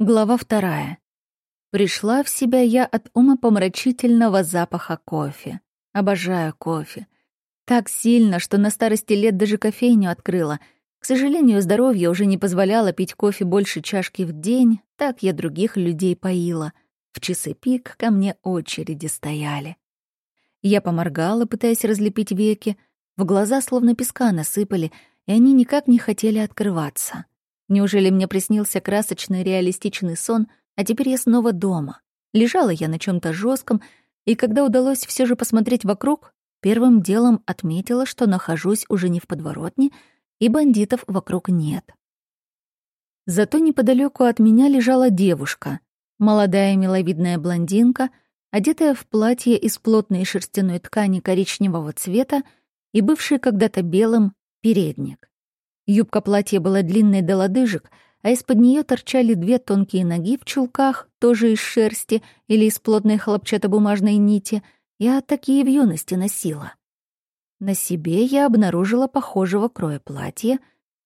Глава вторая. Пришла в себя я от умопомрачительного запаха кофе. Обожаю кофе. Так сильно, что на старости лет даже кофейню открыла. К сожалению, здоровье уже не позволяло пить кофе больше чашки в день, так я других людей поила. В часы пик ко мне очереди стояли. Я поморгала, пытаясь разлепить веки. В глаза словно песка насыпали, и они никак не хотели открываться. Неужели мне приснился красочный реалистичный сон, а теперь я снова дома? Лежала я на чем то жестком, и когда удалось все же посмотреть вокруг, первым делом отметила, что нахожусь уже не в подворотне, и бандитов вокруг нет. Зато неподалеку от меня лежала девушка, молодая миловидная блондинка, одетая в платье из плотной шерстяной ткани коричневого цвета и бывший когда-то белым передник. Юбка платья была длинной до лодыжек, а из-под нее торчали две тонкие ноги в чулках, тоже из шерсти или из плотной хлопчатобумажной нити. Я такие в юности носила. На себе я обнаружила похожего кроя платье,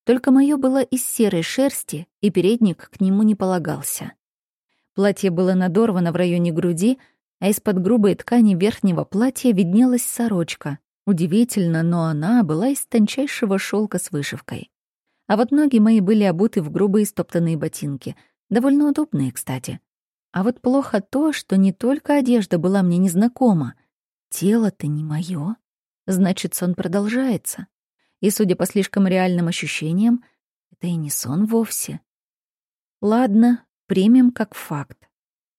только мое было из серой шерсти, и передник к нему не полагался. Платье было надорвано в районе груди, а из-под грубой ткани верхнего платья виднелась сорочка. Удивительно, но она была из тончайшего шелка с вышивкой. А вот ноги мои были обуты в грубые стоптанные ботинки. Довольно удобные, кстати. А вот плохо то, что не только одежда была мне незнакома. Тело-то не моё. Значит, сон продолжается. И, судя по слишком реальным ощущениям, это и не сон вовсе. Ладно, примем как факт.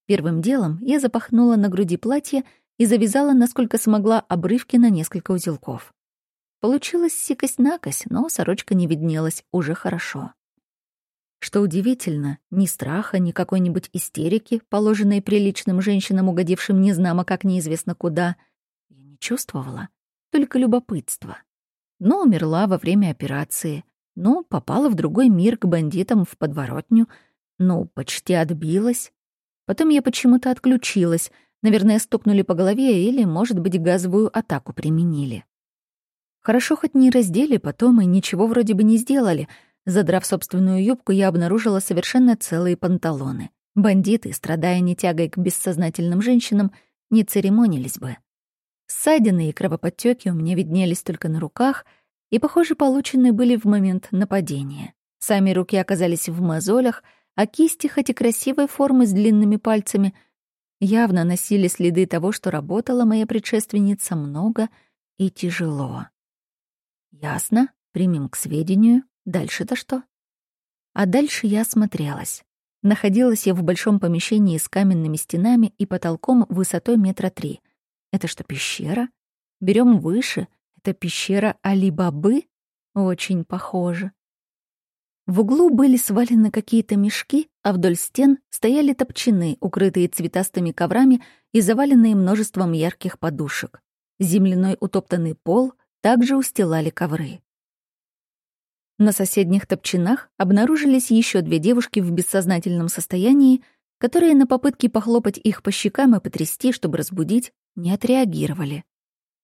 Первым делом я запахнула на груди платье и завязала, насколько смогла, обрывки на несколько узелков. Получилось сикость-накость, но сорочка не виднелась, уже хорошо. Что удивительно, ни страха, ни какой-нибудь истерики, положенной приличным женщинам, угодившим незнамо как неизвестно куда, я не чувствовала, только любопытство. Но умерла во время операции, но попала в другой мир к бандитам в подворотню, ну, почти отбилась. Потом я почему-то отключилась, наверное, стукнули по голове или, может быть, газовую атаку применили. Хорошо хоть не раздели потом и ничего вроде бы не сделали. Задрав собственную юбку, я обнаружила совершенно целые панталоны. Бандиты, страдая нетягой к бессознательным женщинам, не церемонились бы. Ссадины и кровоподтёки у меня виднелись только на руках и, похоже, получены были в момент нападения. Сами руки оказались в мозолях, а кисти, хоть и красивой формы с длинными пальцами, явно носили следы того, что работала моя предшественница много и тяжело. Ясно, примем к сведению. Дальше-то что? А дальше я осмотрелась. Находилась я в большом помещении с каменными стенами и потолком высотой метра три. Это что, пещера? Берем выше. Это пещера Али-Бабы? Очень похоже. В углу были свалены какие-то мешки, а вдоль стен стояли топчаны, укрытые цветастыми коврами и заваленные множеством ярких подушек. Земляной утоптанный пол — также устилали ковры. На соседних топчинах обнаружились еще две девушки в бессознательном состоянии, которые на попытки похлопать их по щекам и потрясти, чтобы разбудить, не отреагировали.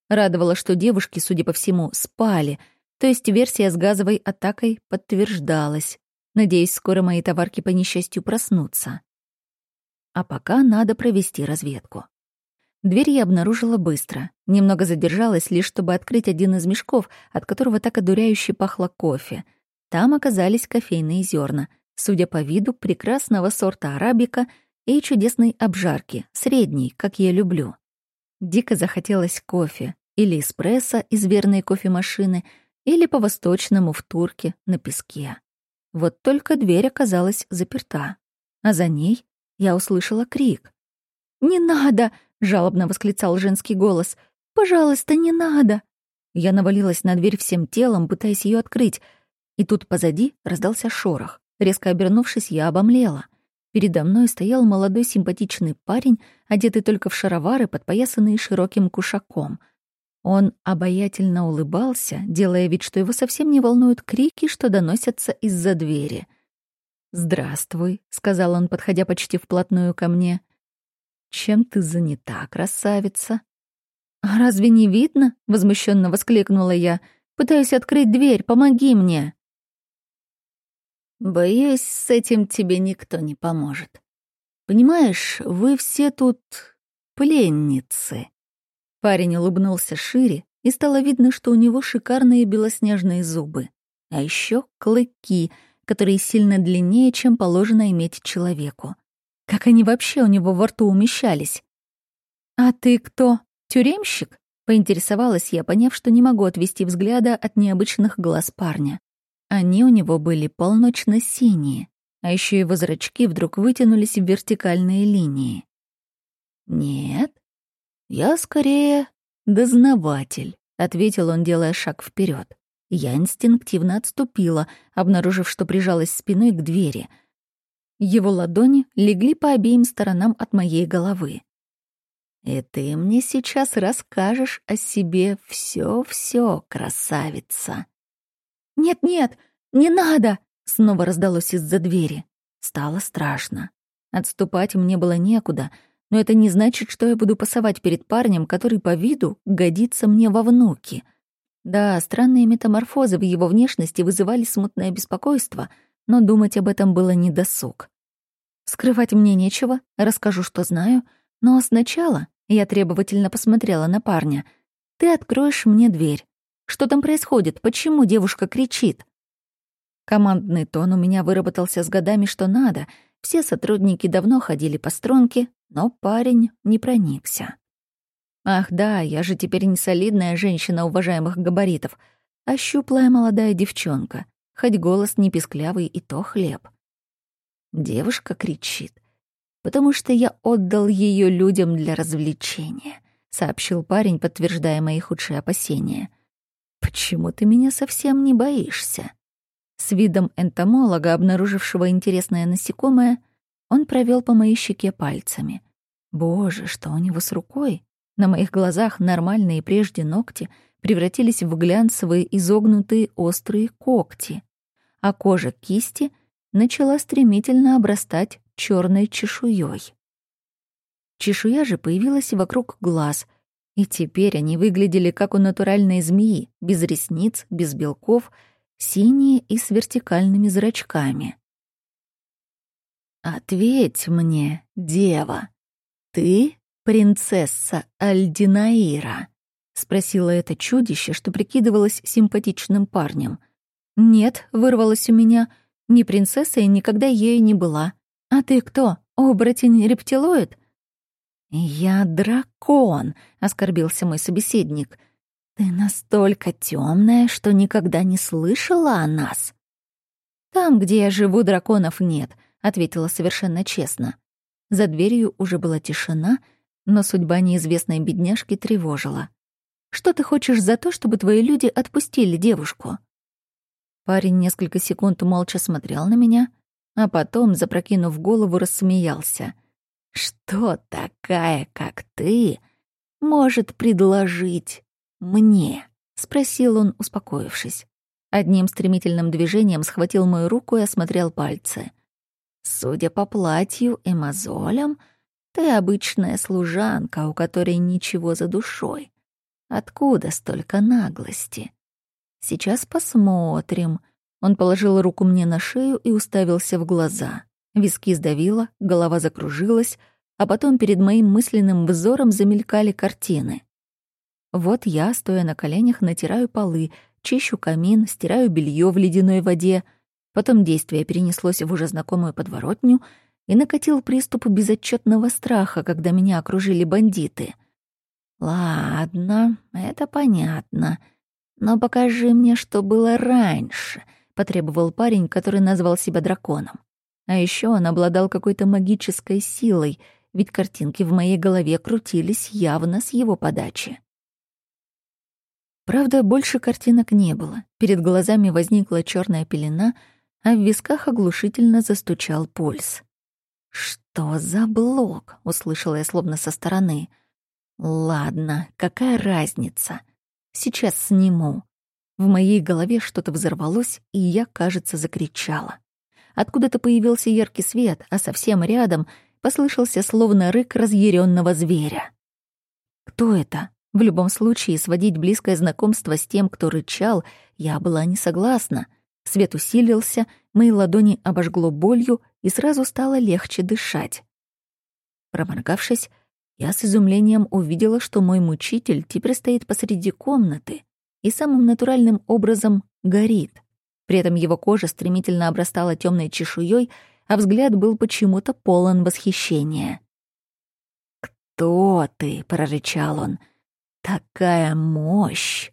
Радовало, что девушки, судя по всему, спали, то есть версия с газовой атакой подтверждалась. Надеюсь, скоро мои товарки по несчастью проснутся. А пока надо провести разведку. Дверь я обнаружила быстро. Немного задержалась лишь, чтобы открыть один из мешков, от которого так одуряюще пахло кофе. Там оказались кофейные зерна, судя по виду, прекрасного сорта арабика и чудесной обжарки, средней, как я люблю. Дико захотелось кофе, или эспрессо из верной кофемашины, или по-восточному в турке на песке. Вот только дверь оказалась заперта. А за ней я услышала крик. «Не надо!» — жалобно восклицал женский голос. «Пожалуйста, не надо!» Я навалилась на дверь всем телом, пытаясь ее открыть, и тут позади раздался шорох. Резко обернувшись, я обомлела. Передо мной стоял молодой симпатичный парень, одетый только в шаровары, подпоясанные широким кушаком. Он обаятельно улыбался, делая вид, что его совсем не волнуют крики, что доносятся из-за двери. «Здравствуй», — сказал он, подходя почти вплотную ко мне. «Чем ты занята, красавица?» «А разве не видно?» — возмущенно воскликнула я. «Пытаюсь открыть дверь, помоги мне!» Боюсь, с этим тебе никто не поможет. Понимаешь, вы все тут пленницы. Парень улыбнулся шире, и стало видно, что у него шикарные белоснежные зубы. А еще клыки, которые сильно длиннее, чем положено иметь человеку. Как они вообще у него во рту умещались? «А ты кто? Тюремщик?» — поинтересовалась я, поняв, что не могу отвести взгляда от необычных глаз парня. Они у него были полночно-синие, а еще его зрачки вдруг вытянулись в вертикальные линии. «Нет, я скорее дознаватель», — ответил он, делая шаг вперед. Я инстинктивно отступила, обнаружив, что прижалась спиной к двери. Его ладони легли по обеим сторонам от моей головы. «И ты мне сейчас расскажешь о себе все-все, красавица!» «Нет-нет, не надо!» — снова раздалось из-за двери. Стало страшно. Отступать мне было некуда, но это не значит, что я буду пасовать перед парнем, который по виду годится мне во внуки. Да, странные метаморфозы в его внешности вызывали смутное беспокойство, но думать об этом было недосуг. Скрывать мне нечего, расскажу, что знаю, но сначала я требовательно посмотрела на парня. «Ты откроешь мне дверь. Что там происходит? Почему девушка кричит? Командный тон у меня выработался с годами, что надо. Все сотрудники давно ходили по струнке, но парень не проникся. Ах да, я же теперь не солидная женщина уважаемых габаритов, а щуплая молодая девчонка. Хоть голос не писклявый, и то хлеб. Девушка кричит, потому что я отдал ее людям для развлечения, сообщил парень, подтверждая мои худшие опасения. «Почему ты меня совсем не боишься?» С видом энтомолога, обнаружившего интересное насекомое, он провел по моей щеке пальцами. Боже, что у него с рукой? На моих глазах нормальные прежде ногти превратились в глянцевые изогнутые острые когти, а кожа кисти начала стремительно обрастать черной чешуей. Чешуя же появилась вокруг глаз — и теперь они выглядели как у натуральной змеи, без ресниц, без белков, синие и с вертикальными зрачками. «Ответь мне, дева, ты принцесса Альдинаира?» — спросила это чудище, что прикидывалось симпатичным парнем. «Нет», — вырвалось у меня, — «ни принцесса и никогда ею не была. А ты кто, оборотень-рептилоид?» «Я дракон», — оскорбился мой собеседник. «Ты настолько темная, что никогда не слышала о нас». «Там, где я живу, драконов нет», — ответила совершенно честно. За дверью уже была тишина, но судьба неизвестной бедняжки тревожила. «Что ты хочешь за то, чтобы твои люди отпустили девушку?» Парень несколько секунд молча смотрел на меня, а потом, запрокинув голову, рассмеялся — что такая, как ты, может предложить мне? спросил он, успокоившись. Одним стремительным движением схватил мою руку и осмотрел пальцы. Судя по платью и мозолям, ты обычная служанка, у которой ничего за душой. Откуда столько наглости? Сейчас посмотрим. Он положил руку мне на шею и уставился в глаза. Виски сдавило, голова закружилась, а потом перед моим мысленным взором замелькали картины. Вот я, стоя на коленях, натираю полы, чищу камин, стираю белье в ледяной воде. Потом действие перенеслось в уже знакомую подворотню и накатил приступ безотчетного страха, когда меня окружили бандиты. «Ладно, это понятно. Но покажи мне, что было раньше», — потребовал парень, который назвал себя драконом. А еще он обладал какой-то магической силой, ведь картинки в моей голове крутились явно с его подачи. Правда, больше картинок не было. Перед глазами возникла черная пелена, а в висках оглушительно застучал пульс. «Что за блок?» — услышала я словно со стороны. «Ладно, какая разница? Сейчас сниму». В моей голове что-то взорвалось, и я, кажется, закричала. Откуда-то появился яркий свет, а совсем рядом послышался словно рык разъяренного зверя. Кто это? В любом случае, сводить близкое знакомство с тем, кто рычал, я была не согласна. Свет усилился, мои ладони обожгло болью, и сразу стало легче дышать. Проморгавшись, я с изумлением увидела, что мой мучитель теперь стоит посреди комнаты и самым натуральным образом горит. При этом его кожа стремительно обрастала темной чешуей, а взгляд был почему-то полон восхищения. «Кто ты?» — прорычал он. «Такая мощь!»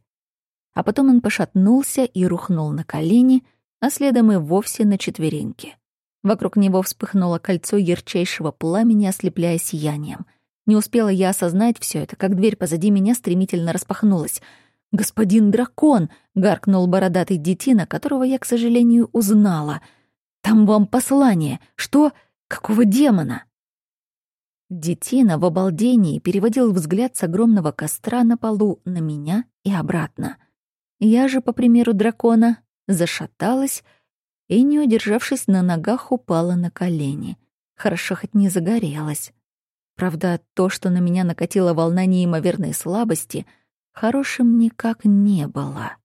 А потом он пошатнулся и рухнул на колени, а следом и вовсе на четвереньки. Вокруг него вспыхнуло кольцо ярчайшего пламени, ослепляя сиянием. Не успела я осознать все это, как дверь позади меня стремительно распахнулась. «Господин дракон!» — гаркнул бородатый детина, которого я, к сожалению, узнала. «Там вам послание! Что? Какого демона?» Детина в обалдении переводил взгляд с огромного костра на полу на меня и обратно. Я же, по примеру дракона, зашаталась и, не удержавшись на ногах, упала на колени. Хорошо хоть не загорелась. Правда, то, что на меня накатила волна неимоверной слабости, хорошим никак не было.